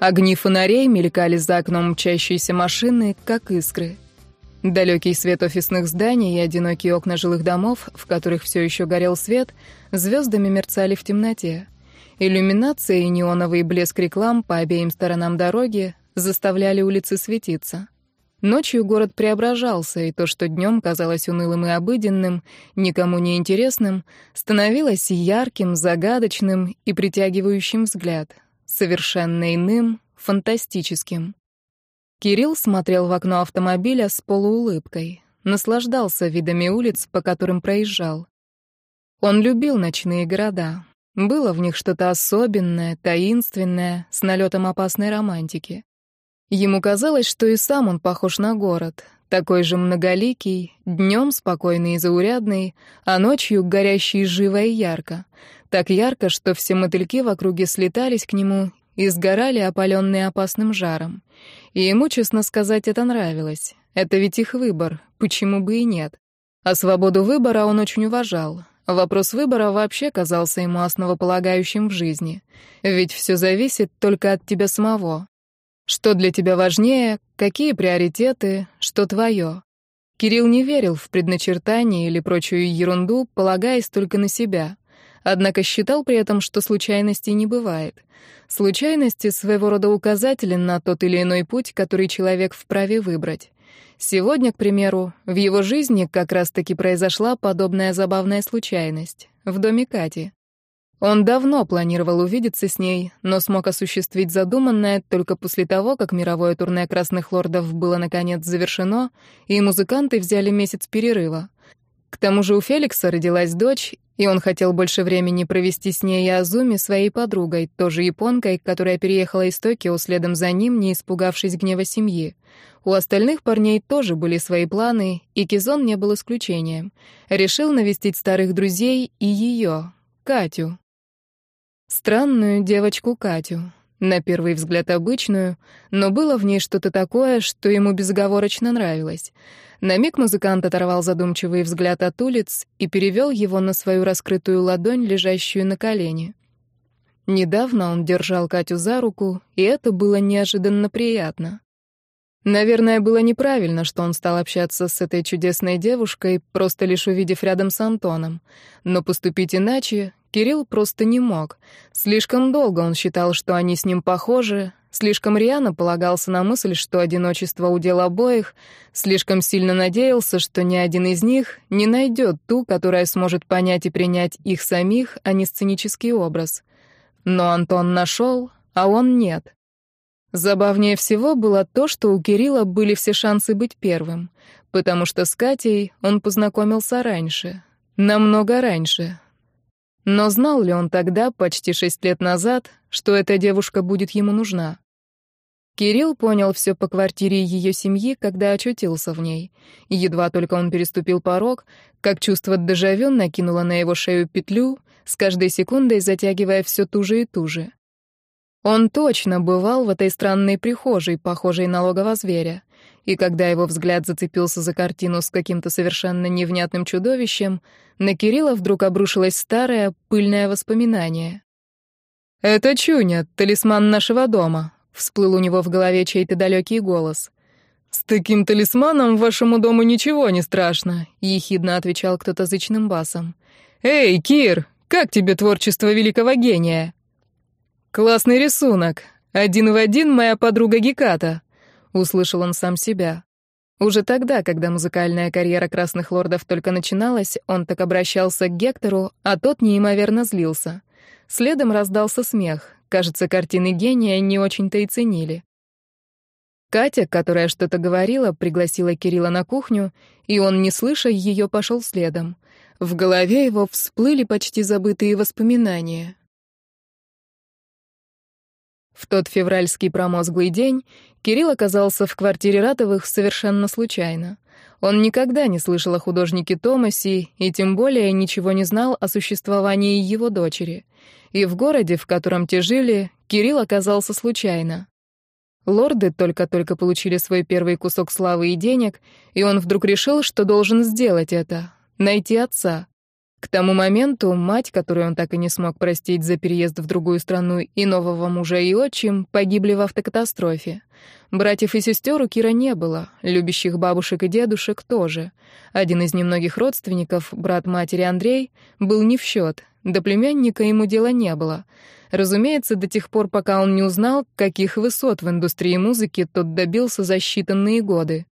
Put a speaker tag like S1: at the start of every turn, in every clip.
S1: Огни фонарей мелькали за окном мчащейся машины, как искры. Далекий свет офисных зданий и одинокие окна жилых домов, в которых все еще горел свет, звездами мерцали в темноте. Иллюминация и неоновый блеск реклам по обеим сторонам дороги заставляли улицы светиться. Ночью город преображался, и то, что днем казалось унылым и обыденным, никому не интересным, становилось ярким, загадочным и притягивающим взгляд — совершенно иным, фантастическим. Кирилл смотрел в окно автомобиля с полуулыбкой, наслаждался видами улиц, по которым проезжал. Он любил ночные города. Было в них что-то особенное, таинственное, с налетом опасной романтики. Ему казалось, что и сам он похож на город, такой же многоликий, днем спокойный и заурядный, а ночью горящий живо и ярко. Так ярко, что все мотыльки в округе слетались к нему и сгорали, опаленные опасным жаром. И ему, честно сказать, это нравилось. Это ведь их выбор, почему бы и нет. А свободу выбора он очень уважал. Вопрос выбора вообще казался ему основополагающим в жизни. Ведь все зависит только от тебя самого. Что для тебя важнее, какие приоритеты, что твое. Кирилл не верил в предначертание или прочую ерунду, полагаясь только на себя. Однако считал при этом, что случайностей не бывает. Случайности своего рода указатели на тот или иной путь, который человек вправе выбрать. Сегодня, к примеру, в его жизни как раз-таки произошла подобная забавная случайность. В доме Кати. Он давно планировал увидеться с ней, но смог осуществить задуманное только после того, как мировое турне «Красных лордов» было наконец завершено, и музыканты взяли месяц перерыва. К тому же у Феликса родилась дочь, и он хотел больше времени провести с ней и Азуми, своей подругой, тоже японкой, которая переехала из Токио следом за ним, не испугавшись гнева семьи. У остальных парней тоже были свои планы, и Кизон не был исключением. Решил навестить старых друзей и ее, Катю. Странную девочку Катю. На первый взгляд обычную, но было в ней что-то такое, что ему безоговорочно нравилось. На миг музыкант оторвал задумчивый взгляд от улиц и перевел его на свою раскрытую ладонь, лежащую на колене. Недавно он держал Катю за руку, и это было неожиданно приятно. Наверное, было неправильно, что он стал общаться с этой чудесной девушкой, просто лишь увидев рядом с Антоном. Но поступить иначе Кирилл просто не мог. Слишком долго он считал, что они с ним похожи, слишком рьяно полагался на мысль, что одиночество удел обоих, слишком сильно надеялся, что ни один из них не найдет ту, которая сможет понять и принять их самих, а не сценический образ. Но Антон нашел, а он нет. Забавнее всего было то, что у Кирилла были все шансы быть первым, потому что с Катей он познакомился раньше, намного раньше, но знал ли он тогда, почти шесть лет назад, что эта девушка будет ему нужна? Кирилл понял все по квартире ее семьи, когда очутился в ней. Едва только он переступил порог, как чувство дежавю накинуло на его шею петлю, с каждой секундой затягивая все туже и туже. Он точно бывал в этой странной прихожей, похожей на логово зверя и когда его взгляд зацепился за картину с каким-то совершенно невнятным чудовищем, на Кирилла вдруг обрушилось старое, пыльное воспоминание. «Это Чуня, талисман нашего дома», — всплыл у него в голове чей-то далекий голос. «С таким талисманом вашему дому ничего не страшно», — ехидно отвечал кто-то зычным басом. «Эй, Кир, как тебе творчество великого гения?» «Классный рисунок. Один в один моя подруга Геката», услышал он сам себя. Уже тогда, когда музыкальная карьера Красных Лордов только начиналась, он так обращался к Гектору, а тот неимоверно злился. Следом раздался смех. Кажется, картины гения не очень-то и ценили. Катя, которая что-то говорила, пригласила Кирилла на кухню, и он, не слыша ее, пошел следом. В голове его всплыли почти забытые воспоминания. В тот февральский промозглый день Кирилл оказался в квартире Ратовых совершенно случайно. Он никогда не слышал о художнике Томасе и тем более ничего не знал о существовании его дочери. И в городе, в котором те жили, Кирилл оказался случайно. Лорды только-только получили свой первый кусок славы и денег, и он вдруг решил, что должен сделать это — найти отца. К тому моменту мать, которую он так и не смог простить за переезд в другую страну, и нового мужа и отчим погибли в автокатастрофе. Братьев и сестер у Кира не было, любящих бабушек и дедушек тоже. Один из немногих родственников, брат матери Андрей, был не в счет, до племянника ему дела не было. Разумеется, до тех пор, пока он не узнал, каких высот в индустрии музыки тот добился за считанные годы.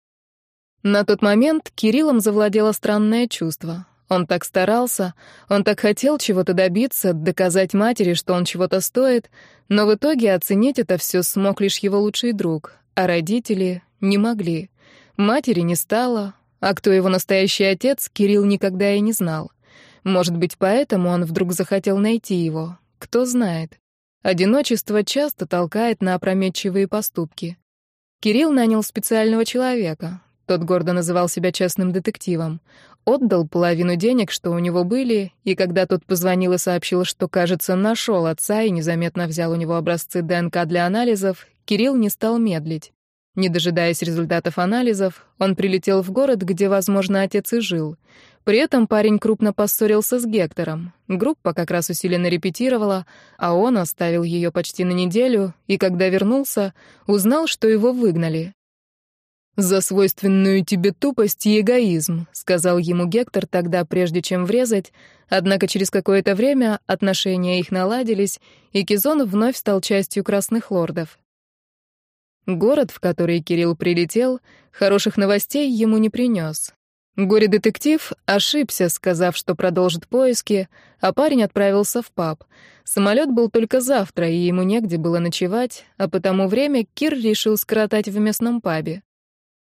S1: На тот момент Кириллом завладело странное чувство. Он так старался, он так хотел чего-то добиться, доказать матери, что он чего-то стоит, но в итоге оценить это все смог лишь его лучший друг, а родители не могли. Матери не стало, а кто его настоящий отец, Кирилл никогда и не знал. Может быть, поэтому он вдруг захотел найти его. Кто знает. Одиночество часто толкает на опрометчивые поступки. Кирилл нанял специального человека. Тот гордо называл себя частным детективом. Отдал половину денег, что у него были, и когда тот позвонил и сообщил, что, кажется, нашел отца и незаметно взял у него образцы ДНК для анализов, Кирилл не стал медлить. Не дожидаясь результатов анализов, он прилетел в город, где, возможно, отец и жил. При этом парень крупно поссорился с Гектором. Группа как раз усиленно репетировала, а он оставил ее почти на неделю, и когда вернулся, узнал, что его выгнали. «За свойственную тебе тупость и эгоизм», — сказал ему Гектор тогда, прежде чем врезать, однако через какое-то время отношения их наладились, и Кизон вновь стал частью Красных Лордов. Город, в который Кирилл прилетел, хороших новостей ему не принес. Горе-детектив ошибся, сказав, что продолжит поиски, а парень отправился в паб. Самолет был только завтра, и ему негде было ночевать, а потому время Кир решил скоротать в местном пабе.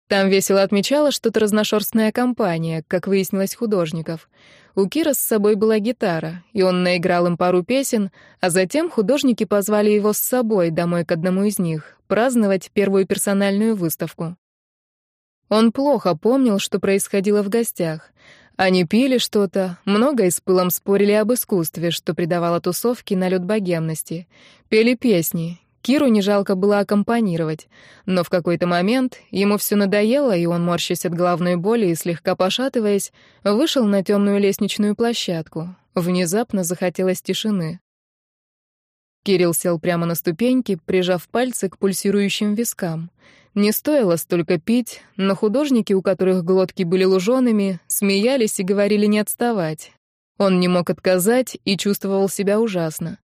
S1: Там весело отмечала что-то разношерстная компания, как выяснилось, художников. У Кира с собой была гитара, и он наиграл им пару песен, а затем художники позвали его с собой домой к одному из них, праздновать первую персональную выставку. Он плохо помнил, что происходило в гостях. Они пили что-то, много и с пылом спорили об искусстве, что придавало тусовке налет богемности. Пели песни. Киру не жалко было аккомпанировать. Но в какой-то момент ему все надоело, и он, морщась от головной боли и слегка пошатываясь, вышел на темную лестничную площадку. Внезапно захотелось тишины. Кирилл сел прямо на ступеньки, прижав пальцы к пульсирующим вискам. Не стоило столько пить, но художники, у которых глотки были лужеными, смеялись и говорили не отставать. Он не мог отказать и чувствовал себя ужасно.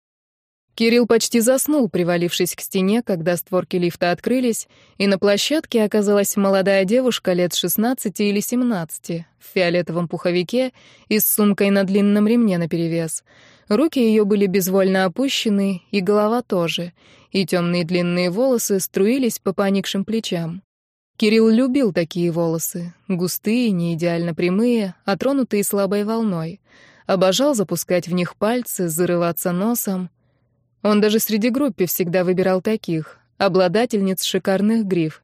S1: Кирилл почти заснул, привалившись к стене, когда створки лифта открылись, и на площадке оказалась молодая девушка лет 16 или 17 в фиолетовом пуховике и с сумкой на длинном ремне наперевес. Руки ее были безвольно опущены, и голова тоже — и темные длинные волосы струились по поникшим плечам. Кирилл любил такие волосы, густые, не идеально прямые, а тронутые слабой волной. Обожал запускать в них пальцы, зарываться носом. Он даже среди группы всегда выбирал таких, обладательниц шикарных гриф.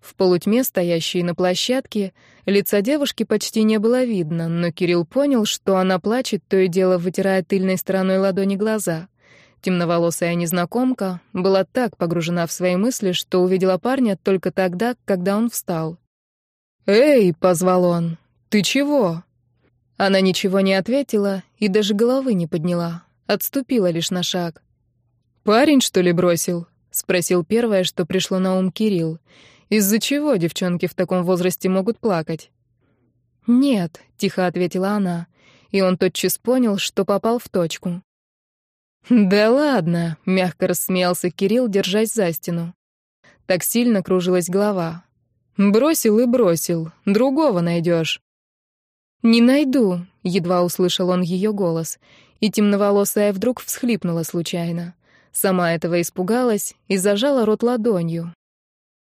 S1: В полутьме, стоящей на площадке, лица девушки почти не было видно, но Кирилл понял, что она плачет, то и дело вытирая тыльной стороной ладони глаза. Темноволосая незнакомка была так погружена в свои мысли, что увидела парня только тогда, когда он встал. «Эй!» — позвал он. «Ты чего?» Она ничего не ответила и даже головы не подняла, отступила лишь на шаг. «Парень, что ли, бросил?» — спросил первое, что пришло на ум Кирилл. «Из-за чего девчонки в таком возрасте могут плакать?» «Нет», — тихо ответила она, и он тотчас понял, что попал в точку. «Да ладно», — мягко рассмеялся Кирилл, держась за стену. Так сильно кружилась голова. «Бросил и бросил. Другого найдешь». «Не найду», — едва услышал он ее голос, и темноволосая вдруг всхлипнула случайно. Сама этого испугалась и зажала рот ладонью.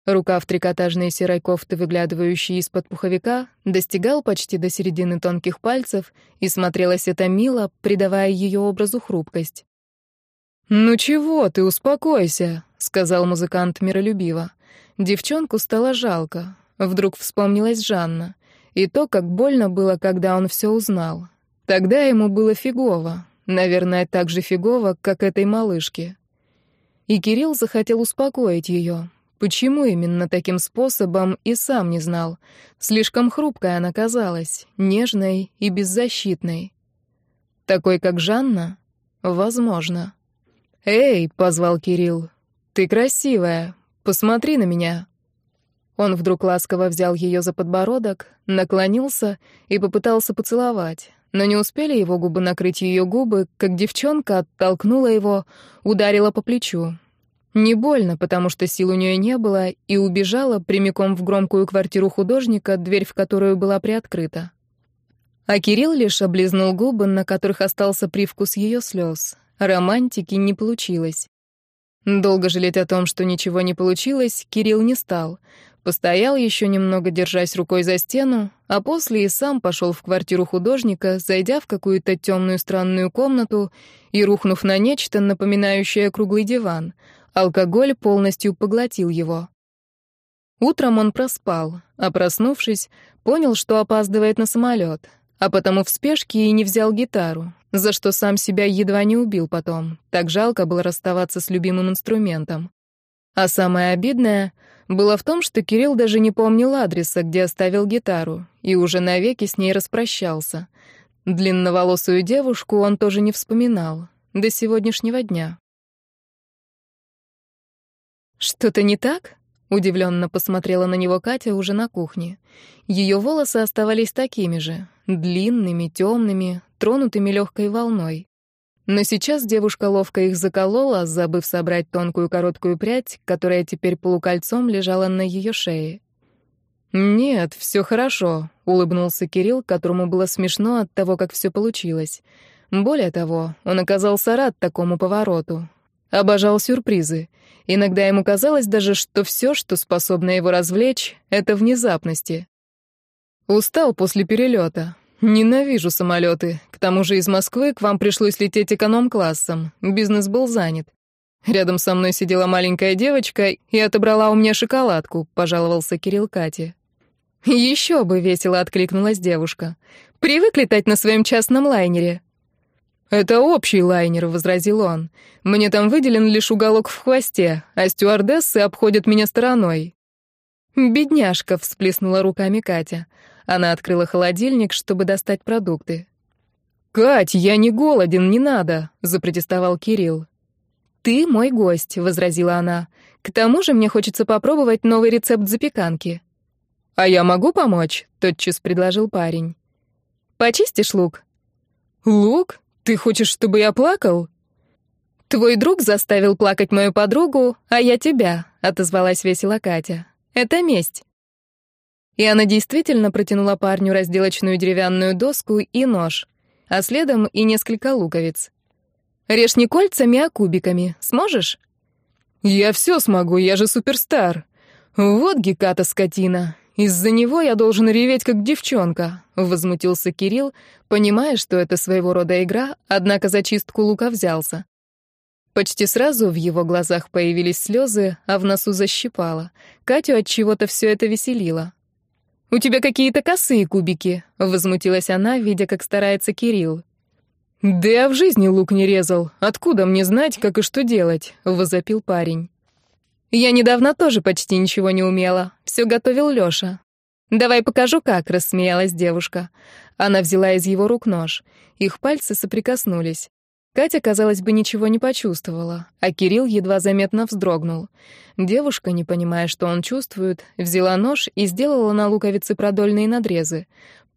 S1: Рука в трикотажной серой кофты, выглядывающей из-под пуховика, достигал почти до середины тонких пальцев, и смотрелось это мило, придавая ее образу хрупкость. «Ну чего ты, успокойся», — сказал музыкант миролюбиво. Девчонку стало жалко. Вдруг вспомнилась Жанна. И то, как больно было, когда он все узнал. Тогда ему было фигово. Наверное, так же фигово, как этой малышке. И Кирилл захотел успокоить ее. Почему именно таким способом, и сам не знал. Слишком хрупкая она казалась, нежной и беззащитной. Такой, как Жанна? Возможно. «Эй!» — позвал Кирилл. «Ты красивая. Посмотри на меня». Он вдруг ласково взял ее за подбородок, наклонился и попытался поцеловать. Но не успели его губы накрыть ее губы, как девчонка оттолкнула его, ударила по плечу. Не больно, потому что сил у нее не было, и убежала прямиком в громкую квартиру художника, дверь в которую была приоткрыта. А Кирилл лишь облизнул губы, на которых остался привкус ее слез. Романтики не получилось. Долго жалеть о том, что ничего не получилось, Кирилл не стал. Постоял еще немного, держась рукой за стену, а после и сам пошел в квартиру художника, зайдя в какую-то темную странную комнату и рухнув на нечто, напоминающее круглый диван — Алкоголь полностью поглотил его. Утром он проспал, а проснувшись, понял, что опаздывает на самолет, а потому в спешке и не взял гитару, за что сам себя едва не убил потом. Так жалко было расставаться с любимым инструментом. А самое обидное было в том, что Кирилл даже не помнил адреса, где оставил гитару, и уже навеки с ней распрощался. Длинноволосую девушку он тоже не вспоминал до сегодняшнего дня. «Что-то не так?» — удивленно посмотрела на него Катя уже на кухне. Ее волосы оставались такими же, длинными, темными, тронутыми легкой волной. Но сейчас девушка ловко их заколола, забыв собрать тонкую короткую прядь, которая теперь полукольцом лежала на ее шее. «Нет, все хорошо», — улыбнулся Кирилл, которому было смешно от того, как все получилось. Более того, он оказался рад такому повороту. Обожал сюрпризы. Иногда ему казалось даже, что все, что способно его развлечь, — это внезапности. Устал после перелета. Ненавижу самолеты. К тому же из Москвы к вам пришлось лететь эконом-классом. Бизнес был занят. Рядом со мной сидела маленькая девочка и отобрала у меня шоколадку, пожаловался Кирилл Кате. Еще бы весело откликнулась девушка. Привык летать на своем частном лайнере. «Это общий лайнер», — возразил он. «Мне там выделен лишь уголок в хвосте, а стюардессы обходят меня стороной». «Бедняжка», — всплеснула руками Катя. Она открыла холодильник, чтобы достать продукты. «Кать, я не голоден, не надо», — запротестовал Кирилл. «Ты мой гость», — возразила она. «К тому же мне хочется попробовать новый рецепт запеканки». «А я могу помочь?» — тотчас предложил парень. «Почистишь лук?» «Лук? «Ты хочешь, чтобы я плакал?» «Твой друг заставил плакать мою подругу, а я тебя», — отозвалась весело Катя. «Это месть». И она действительно протянула парню разделочную деревянную доску и нож, а следом и несколько луковиц. «Режь не кольцами, а кубиками. Сможешь?» «Я все смогу, я же суперстар. Вот геката скотина. Из-за него я должен реветь, как девчонка», — возмутился Кирилл, понимая, что это своего рода игра, однако за чистку лука взялся. Почти сразу в его глазах появились слезы, а в носу защипало. Катю от чего-то все это веселило. «У тебя какие-то косые кубики», — возмутилась она, видя, как старается Кирилл. «Да я в жизни лук не резал. Откуда мне знать, как и что делать?» — возопил парень. Я недавно тоже почти ничего не умела. Все готовил Лёша. «Давай покажу, как», — рассмеялась девушка. Она взяла из его рук нож. Их пальцы соприкоснулись. Катя, казалось бы, ничего не почувствовала, а Кирилл едва заметно вздрогнул. Девушка, не понимая, что он чувствует, взяла нож и сделала на луковице продольные надрезы.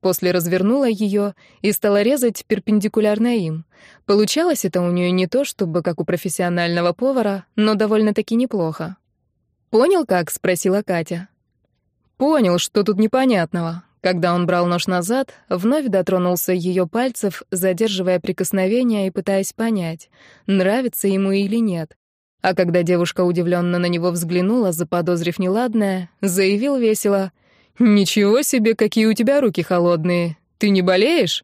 S1: После развернула ее и стала резать перпендикулярно им. Получалось это у нее не то, чтобы как у профессионального повара, но довольно-таки неплохо. «Понял, как?» — спросила Катя. «Понял, что тут непонятного». Когда он брал нож назад, вновь дотронулся ее пальцев, задерживая прикосновение и пытаясь понять, нравится ему или нет. А когда девушка удивленно на него взглянула, заподозрив неладное, заявил весело, «Ничего себе, какие у тебя руки холодные! Ты не болеешь?»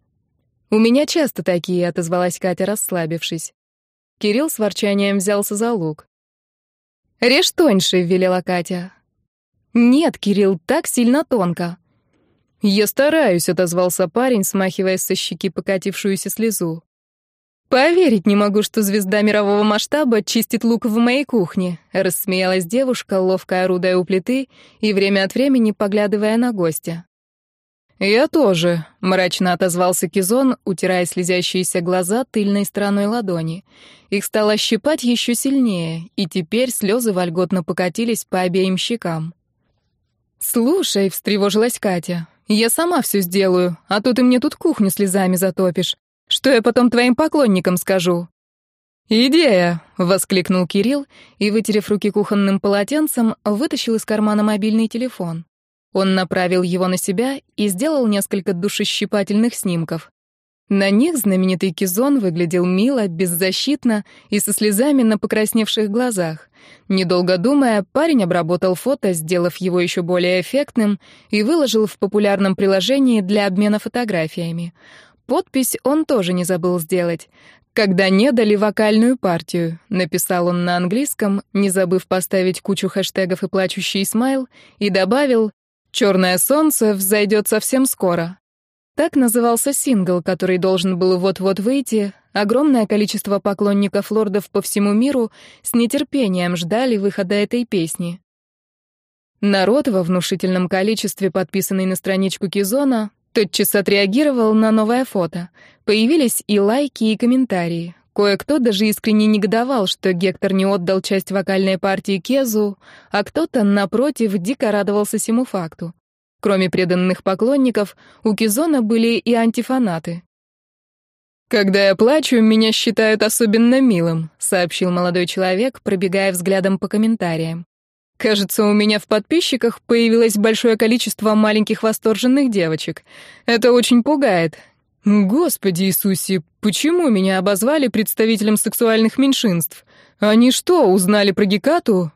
S1: «У меня часто такие», — отозвалась Катя, расслабившись. Кирилл с ворчанием взялся за лук. «Режь тоньше», — велела Катя. «Нет, Кирилл, так сильно тонко». «Я стараюсь», — отозвался парень, смахивая со щеки покатившуюся слезу. «Поверить не могу, что звезда мирового масштаба чистит лук в моей кухне», — рассмеялась девушка, ловко орудая у плиты и время от времени поглядывая на гостя. «Я тоже», — мрачно отозвался Кизон, утирая слезящиеся глаза тыльной стороной ладони. Их стало щипать еще сильнее, и теперь слезы вольготно покатились по обеим щекам. «Слушай», — встревожилась Катя, — «я сама все сделаю, а то ты мне тут кухню слезами затопишь. Что я потом твоим поклонникам скажу?» «Идея!» — воскликнул Кирилл и, вытерев руки кухонным полотенцем, вытащил из кармана мобильный телефон. Он направил его на себя и сделал несколько душещипательных снимков. На них знаменитый Кизон выглядел мило, беззащитно и со слезами на покрасневших глазах. Недолго думая, парень обработал фото, сделав его еще более эффектным, и выложил в популярном приложении для обмена фотографиями. Подпись он тоже не забыл сделать. «Когда не дали вокальную партию», — написал он на английском, не забыв поставить кучу хэштегов и плачущий смайл, и добавил «Черное солнце взойдет совсем скоро». Так назывался сингл, который должен был вот-вот выйти. Огромное количество поклонников лордов по всему миру с нетерпением ждали выхода этой песни. Народ во внушительном количестве, подписанный на страничку Кизона, тотчас отреагировал на новое фото. Появились и лайки, и комментарии. Кое-кто даже искренне негодовал, что Гектор не отдал часть вокальной партии Кезу, а кто-то, напротив, дико радовался сему факту. Кроме преданных поклонников, у Кизона были и антифанаты. «Когда я плачу, меня считают особенно милым», — сообщил молодой человек, пробегая взглядом по комментариям. «Кажется, у меня в подписчиках появилось большое количество маленьких восторженных девочек. Это очень пугает. Господи Иисусе, почему меня обозвали представителем сексуальных меньшинств? Они что, узнали про Гекату?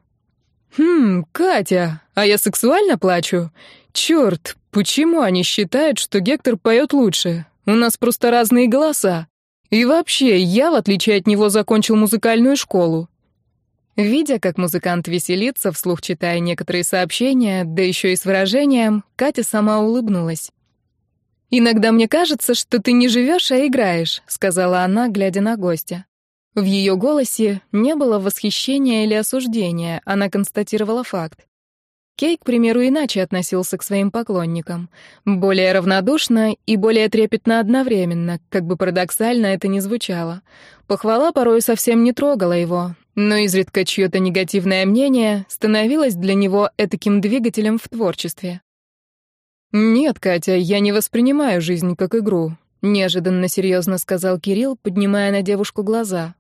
S1: Хм, Катя, а я сексуально плачу? Черт, почему они считают, что Гектор поет лучше? У нас просто разные голоса. И вообще, я, в отличие от него, закончил музыкальную школу. Видя, как музыкант веселится, вслух читая некоторые сообщения, да еще и с выражением, Катя сама улыбнулась. «Иногда мне кажется, что ты не живешь, а играешь», — сказала она, глядя на гостя. В ее голосе не было восхищения или осуждения, она констатировала факт. Кей, к примеру, иначе относился к своим поклонникам. Более равнодушно и более трепетно одновременно, как бы парадоксально это ни звучало. Похвала порой совсем не трогала его, но изредка чье-то негативное мнение становилось для него этаким двигателем в творчестве. «Нет, Катя, я не воспринимаю жизнь как игру», — неожиданно серьезно сказал Кирилл, поднимая на девушку глаза.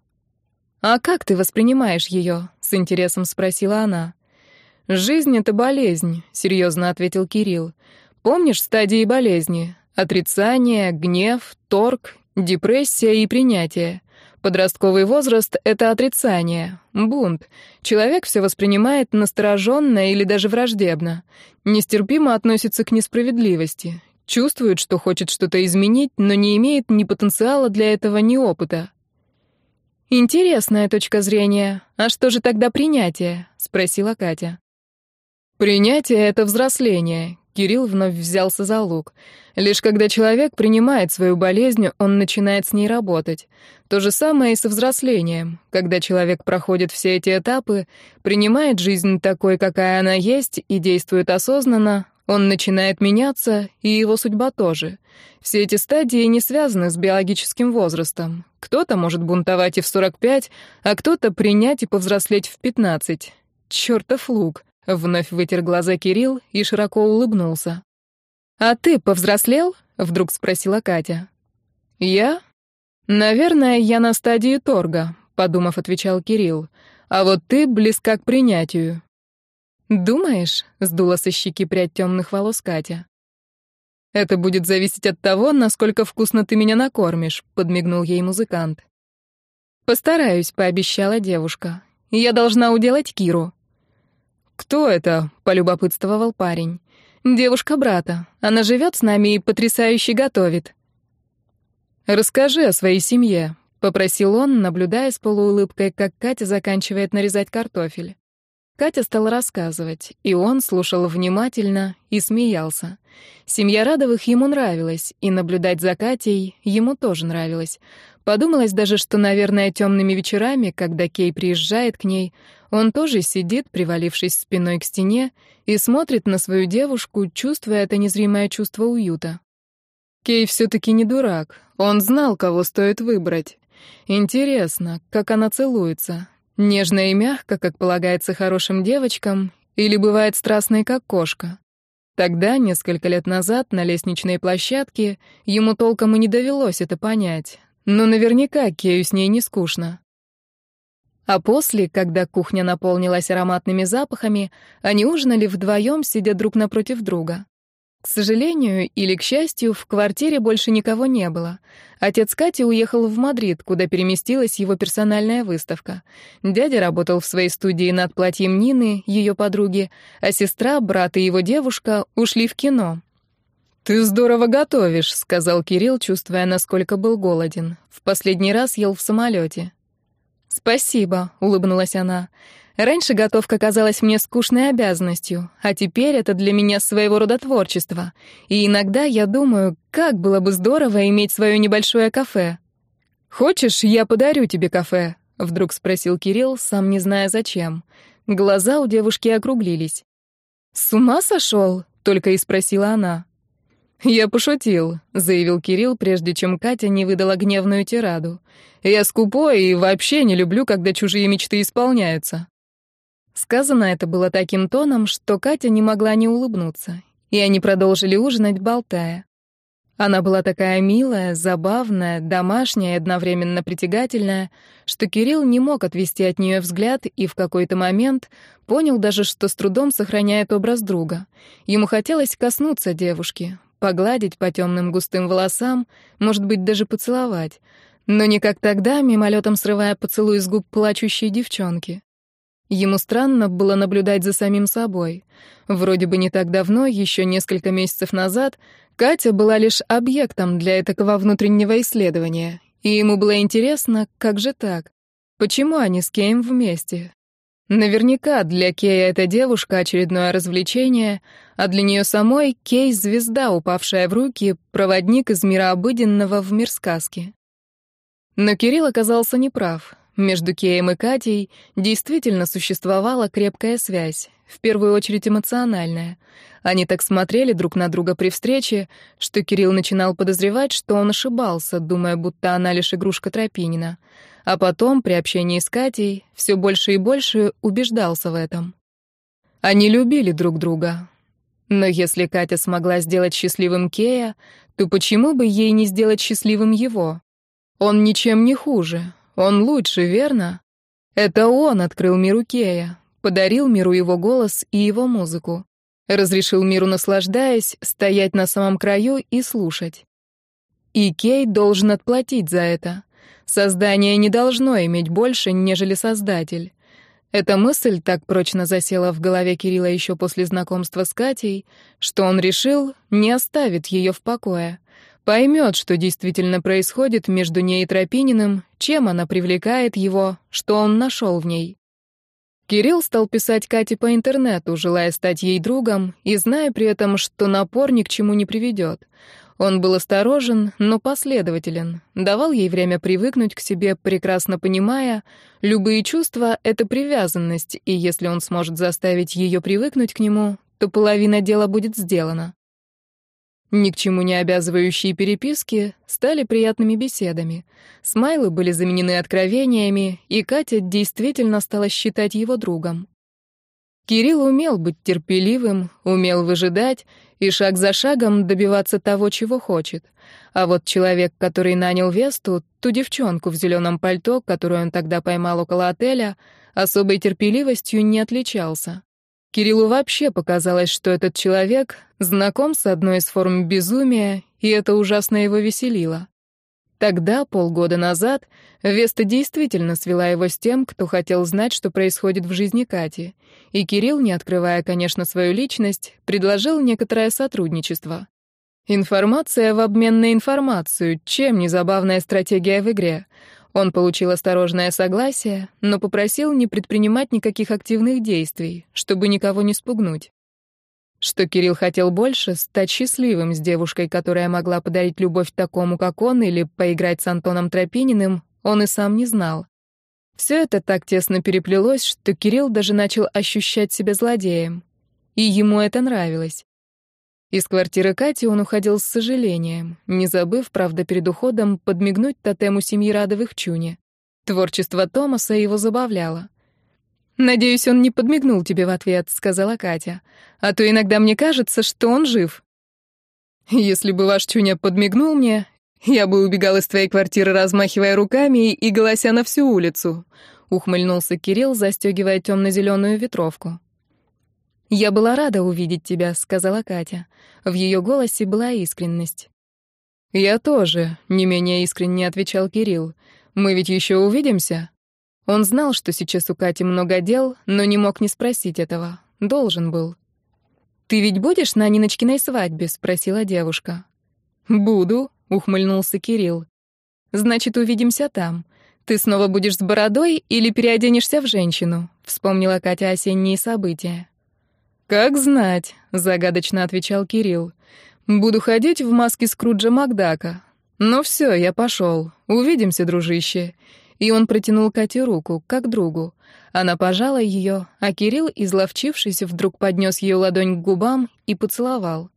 S1: «А как ты воспринимаешь ее?» — с интересом спросила она. «Жизнь — это болезнь», — серьезно ответил Кирилл. «Помнишь стадии болезни? Отрицание, гнев, торг, депрессия и принятие. Подростковый возраст — это отрицание, бунт. Человек все воспринимает настороженно или даже враждебно. Нестерпимо относится к несправедливости. Чувствует, что хочет что-то изменить, но не имеет ни потенциала для этого, ни опыта. «Интересная точка зрения. А что же тогда принятие?» — спросила Катя. «Принятие — это взросление. Кирилл вновь взялся за лук. Лишь когда человек принимает свою болезнь, он начинает с ней работать. То же самое и со взрослением. Когда человек проходит все эти этапы, принимает жизнь такой, какая она есть, и действует осознанно, он начинает меняться, и его судьба тоже. Все эти стадии не связаны с биологическим возрастом. Кто-то может бунтовать и в 45, а кто-то принять и повзрослеть в 15. Чёртов лук. Вновь вытер глаза Кирилл и широко улыбнулся. «А ты повзрослел?» — вдруг спросила Катя. «Я? Наверное, я на стадии торга», — подумав, отвечал Кирилл. «А вот ты близка к принятию». «Думаешь?» — сдула со щеки прядь темных волос Катя. «Это будет зависеть от того, насколько вкусно ты меня накормишь», — подмигнул ей музыкант. «Постараюсь», — пообещала девушка. «Я должна уделать Киру». «Кто это?» — полюбопытствовал парень. «Девушка брата. Она живет с нами и потрясающе готовит». «Расскажи о своей семье», — попросил он, наблюдая с полуулыбкой, как Катя заканчивает нарезать картофель. Катя стала рассказывать, и он слушал внимательно и смеялся. Семья Радовых ему нравилась, и наблюдать за Катей ему тоже нравилось. Подумалось даже, что, наверное, темными вечерами, когда Кей приезжает к ней, он тоже сидит, привалившись спиной к стене, и смотрит на свою девушку, чувствуя это незримое чувство уюта. Кей все-таки не дурак. Он знал, кого стоит выбрать. Интересно, как она целуется. Нежно и мягко, как полагается хорошим девочкам, или бывает страстной, как кошка. Тогда, несколько лет назад, на лестничной площадке, ему толком и не довелось это понять. Но наверняка Кею с ней не скучно. А после, когда кухня наполнилась ароматными запахами, они ужинали вдвоем, сидя друг напротив друга. К сожалению или к счастью, в квартире больше никого не было. Отец Кати уехал в Мадрид, куда переместилась его персональная выставка. Дядя работал в своей студии над платьем Нины, ее подруги, а сестра, брат и его девушка ушли в кино. «Ты здорово готовишь», — сказал Кирилл, чувствуя, насколько был голоден. В последний раз ел в самолете. «Спасибо», — улыбнулась она. Раньше готовка казалась мне скучной обязанностью, а теперь это для меня своего рода творчество. И иногда я думаю, как было бы здорово иметь свое небольшое кафе. «Хочешь, я подарю тебе кафе?» — вдруг спросил Кирилл, сам не зная зачем. Глаза у девушки округлились. «С ума сошел?» — только и спросила она. «Я пошутил», — заявил Кирилл, прежде чем Катя не выдала гневную тираду. «Я скупой и вообще не люблю, когда чужие мечты исполняются». Сказано это было таким тоном, что Катя не могла не улыбнуться, и они продолжили ужинать, болтая. Она была такая милая, забавная, домашняя и одновременно притягательная, что Кирилл не мог отвести от нее взгляд и в какой-то момент понял даже, что с трудом сохраняет образ друга. Ему хотелось коснуться девушки, погладить по темным густым волосам, может быть, даже поцеловать, но не как тогда, мимолетом срывая поцелуй с губ плачущей девчонки. Ему странно было наблюдать за самим собой. Вроде бы не так давно, еще несколько месяцев назад, Катя была лишь объектом для этого внутреннего исследования. И ему было интересно, как же так? Почему они с Кейм вместе? Наверняка для Кея эта девушка — очередное развлечение, а для нее самой Кей — звезда, упавшая в руки, проводник из мира обыденного в мир сказки. Но Кирилл оказался неправ. Между Кеем и Катей действительно существовала крепкая связь, в первую очередь эмоциональная. Они так смотрели друг на друга при встрече, что Кирилл начинал подозревать, что он ошибался, думая, будто она лишь игрушка Тропинина. А потом, при общении с Катей, все больше и больше убеждался в этом. Они любили друг друга. Но если Катя смогла сделать счастливым Кея, то почему бы ей не сделать счастливым его? Он ничем не хуже, он лучше, верно? Это он открыл миру Кея, подарил миру его голос и его музыку. Разрешил миру, наслаждаясь, стоять на самом краю и слушать. И Кей должен отплатить за это. Создание не должно иметь больше, нежели Создатель. Эта мысль так прочно засела в голове Кирилла еще после знакомства с Катей, что он решил не оставить ее в покое. Поймет, что действительно происходит между ней и Тропининым, чем она привлекает его, что он нашел в ней. Кирилл стал писать Кате по интернету, желая стать ей другом, и зная при этом, что напор ни к чему не приведет. Он был осторожен, но последователен, давал ей время привыкнуть к себе, прекрасно понимая, любые чувства — это привязанность, и если он сможет заставить ее привыкнуть к нему, то половина дела будет сделана. Ни к чему не обязывающие переписки стали приятными беседами. Смайлы были заменены откровениями, и Катя действительно стала считать его другом. Кирилл умел быть терпеливым, умел выжидать и шаг за шагом добиваться того, чего хочет. А вот человек, который нанял Весту, ту девчонку в зеленом пальто, которую он тогда поймал около отеля, особой терпеливостью не отличался. Кириллу вообще показалось, что этот человек знаком с одной из форм безумия, и это ужасно его веселило. Тогда, полгода назад, Веста действительно свела его с тем, кто хотел знать, что происходит в жизни Кати, и Кирилл, не открывая, конечно, свою личность, предложил некоторое сотрудничество. Информация в обмен на информацию, чем не забавная стратегия в игре — он получил осторожное согласие, но попросил не предпринимать никаких активных действий, чтобы никого не спугнуть. Что Кирилл хотел больше — стать счастливым с девушкой, которая могла подарить любовь такому, как он, или поиграть с Антоном Тропининым, он и сам не знал. Все это так тесно переплелось, что Кирилл даже начал ощущать себя злодеем. И ему это нравилось. Из квартиры Кати он уходил с сожалением, не забыв, правда, перед уходом подмигнуть тотему семьи Радовых Чуне. Творчество Томаса его забавляло. «Надеюсь, он не подмигнул тебе в ответ», — сказала Катя. «А то иногда мне кажется, что он жив». «Если бы ваш Чуня подмигнул мне, я бы убегал из твоей квартиры, размахивая руками и голося на всю улицу», — ухмыльнулся Кирилл, застегивая темно-зеленую ветровку. «Я была рада увидеть тебя», — сказала Катя. В ее голосе была искренность. «Я тоже», — не менее искренне отвечал Кирилл. «Мы ведь еще увидимся?» Он знал, что сейчас у Кати много дел, но не мог не спросить этого. Должен был. «Ты ведь будешь на Ниночкиной свадьбе?» — спросила девушка. «Буду», — ухмыльнулся Кирилл. «Значит, увидимся там. Ты снова будешь с бородой или переоденешься в женщину?» — вспомнила Катя осенние события. «Как знать», — загадочно отвечал Кирилл. «Буду ходить в маске Скруджа Макдака. Ну все, я пошел. Увидимся, дружище и он протянул Кате руку, как другу. Она пожала ее, а Кирилл, изловчившись, вдруг поднес ее ладонь к губам и поцеловал.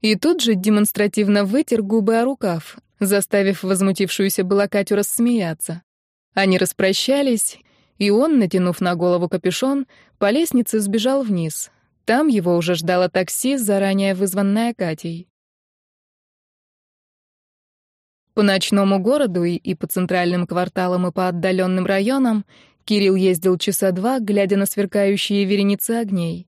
S1: И тут же демонстративно вытер губы о рукав, заставив возмутившуюся была Катю рассмеяться. Они распрощались, и он, натянув на голову капюшон, по лестнице сбежал вниз. Там его уже ждало такси, заранее вызванное Катей. По ночному городу и, и по центральным кварталам и по отдаленным районам Кирилл ездил часа два, глядя на сверкающие вереницы огней.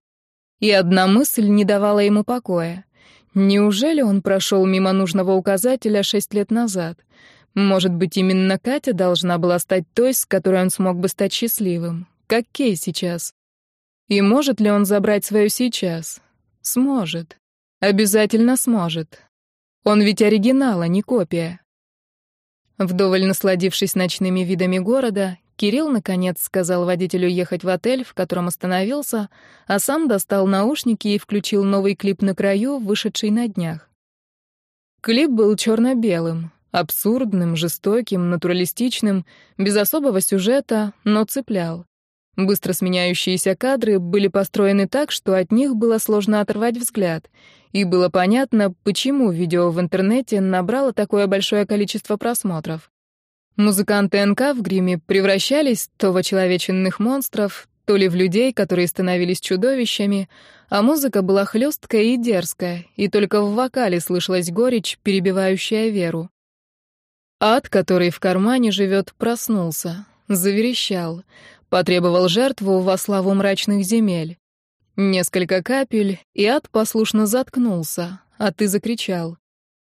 S1: И одна мысль не давала ему покоя. Неужели он прошел мимо нужного указателя шесть лет назад? Может быть, именно Катя должна была стать той, с которой он смог бы стать счастливым, как Кей сейчас. И может ли он забрать свою сейчас? Сможет. Обязательно сможет. Он ведь оригинал, а не копия. Вдоволь насладившись ночными видами города, Кирилл, наконец, сказал водителю ехать в отель, в котором остановился, а сам достал наушники и включил новый клип на краю, вышедший на днях. Клип был черно-белым, абсурдным, жестоким, натуралистичным, без особого сюжета, но цеплял. Быстро сменяющиеся кадры были построены так, что от них было сложно оторвать взгляд, и было понятно, почему видео в интернете набрало такое большое количество просмотров. Музыканты НК в гриме превращались то в очеловеченных монстров, то ли в людей, которые становились чудовищами, а музыка была хлесткая и дерзкая, и только в вокале слышалась горечь, перебивающая веру. Ад, который в кармане живет, проснулся, заверещал, потребовал жертву во славу мрачных земель. Несколько капель, и ад послушно заткнулся, а ты закричал.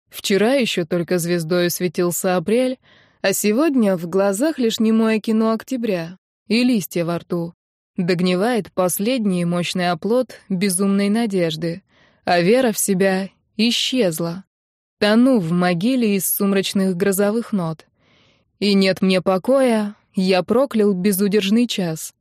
S1: Вчера еще только звездой светился апрель, а сегодня в глазах лишь немое кино октября и листья во рту. Догнивает последний мощный оплот безумной надежды, а вера в себя исчезла. Тону в могиле из сумрачных грозовых нот. И нет мне покоя, я проклял безудержный час.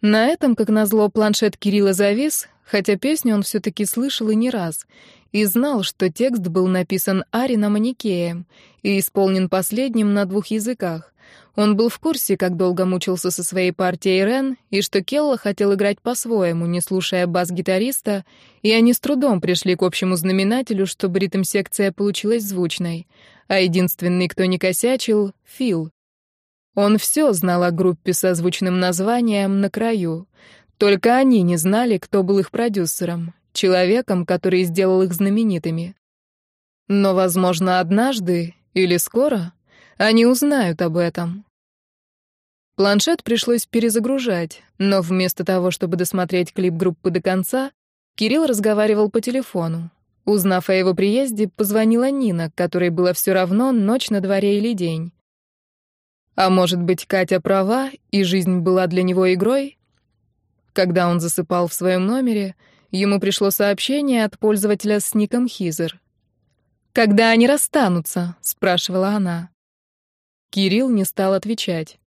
S1: На этом, как назло, планшет Кирилла завис, хотя песню он все-таки слышал и не раз, и знал, что текст был написан Арином Аникеем и исполнен последним на двух языках. Он был в курсе, как долго мучился со своей партией Рен, и что Келла хотел играть по-своему, не слушая бас-гитариста, и они с трудом пришли к общему знаменателю, чтобы ритм-секция получилась звучной. А единственный, кто не косячил — Фил. Он все знал о группе со звучным названием «На краю». Только они не знали, кто был их продюсером, человеком, который сделал их знаменитыми. Но, возможно, однажды или скоро они узнают об этом. Планшет пришлось перезагружать, но вместо того, чтобы досмотреть клип группы до конца, Кирилл разговаривал по телефону. Узнав о его приезде, позвонила Нина, которой было все равно, ночь на дворе или день. А может быть, Катя права, и жизнь была для него игрой? Когда он засыпал в своем номере, ему пришло сообщение от пользователя с ником Хизер. «Когда они расстанутся?» — спрашивала она. Кирилл не стал отвечать.